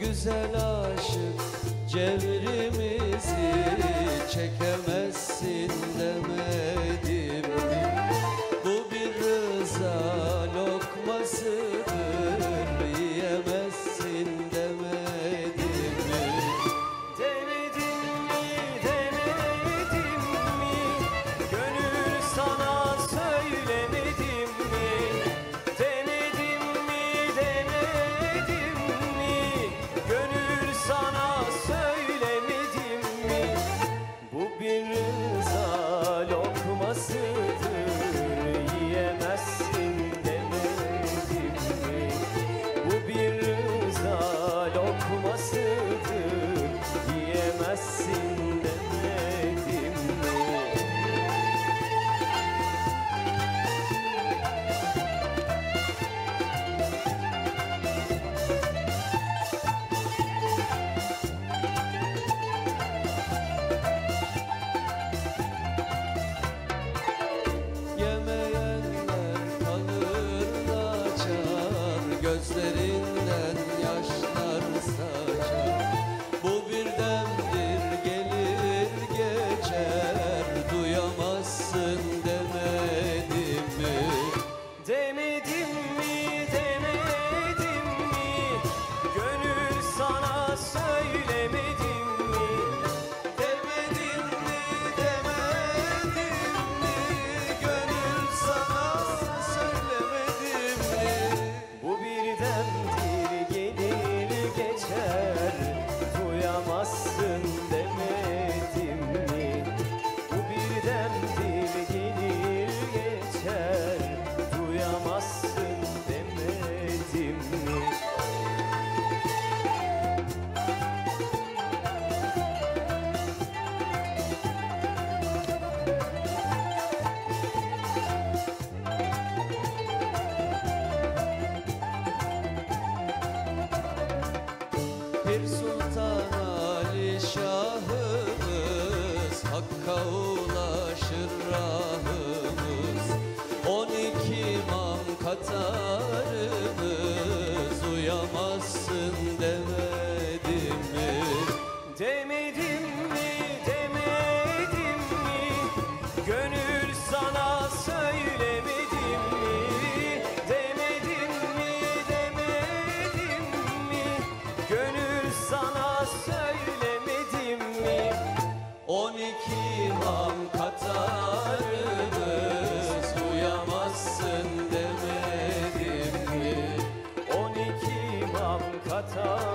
güzel aşık Cevrimizi çekemezsin Ali Şahımız Hakka ulaşır rahımız सा